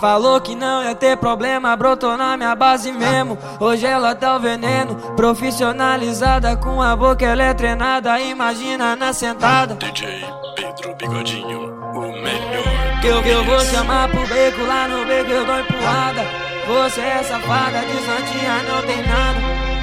Falou que não ia ter problema, brotou na minha base mesmo. Hoje ela tá o veneno, profissionalizada com a boca, ela é treinada. Imagina na sentada. DJ Pedro Bigodinho, o melhor. Que eu, que eu vou chamar pro beco, lá no beco eu dou empurrada. Você é safada, de santinha não tem nada.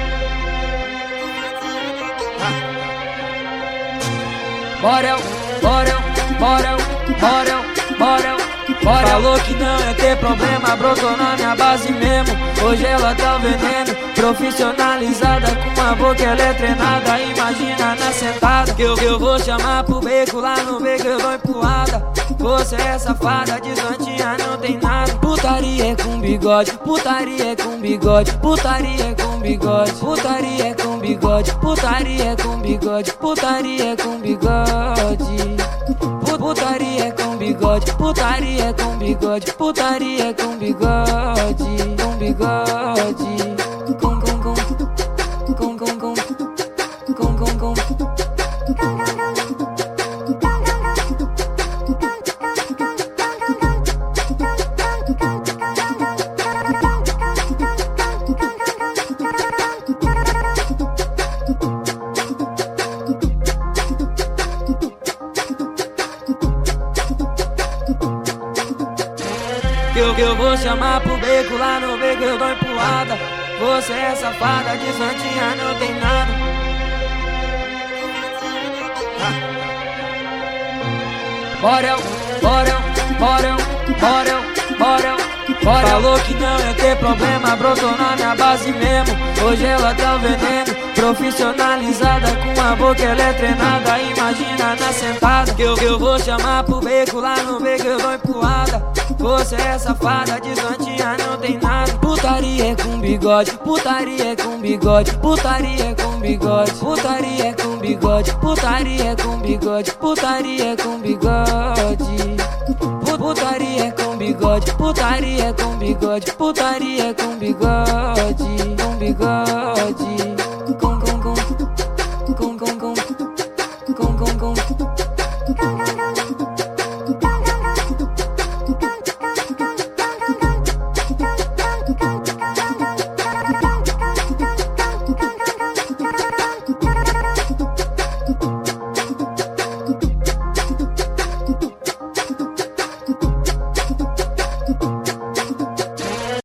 Borel, Borel, Borel, Borel, Borel, Borel. Falou que não ia ter problema, brotou na minha base mesmo. Hoje ela tá o veneno, profissionalizada com uma boca, ela é treinada. Imagina na sentada que eu, eu vou chamar pro beco, lá no beco eu dou empurrada. Você é safada, de santinha não tem nada. Putaria é com bigode, putaria é com bigode, putaria é com bigode, putaria é com bigode, putaria é com bigode, putaria é com bigode. Putaria é com bigode, bigode, putaria com bigode, putaria com bigode, com bigode, com com com, com com com, com com com. Que eu, que eu vou chamar pro beco, lá no beco eu dou empurrada. Você é safada, de santinha não tem nada. Borel, Borel, Borel, Borel, Borel, Borel. Falou que não ia ter problema, brotou na minha base mesmo. Hoje ela tá o veneno, profissionalizada com a boca, ela é treinada. Imagina na sentada que eu, que eu vou chamar pro beco, lá no beco eu dou empurrada. Você é safada, de santinha não tem nada. Putaria é com bigode, putaria é com bigode, putaria é com bigode, putaria é com bigode, putaria é com bigode, putaria é com bigode. Putaria é com bigode, putaria é com bigode, putaria é com bigode, com bigode.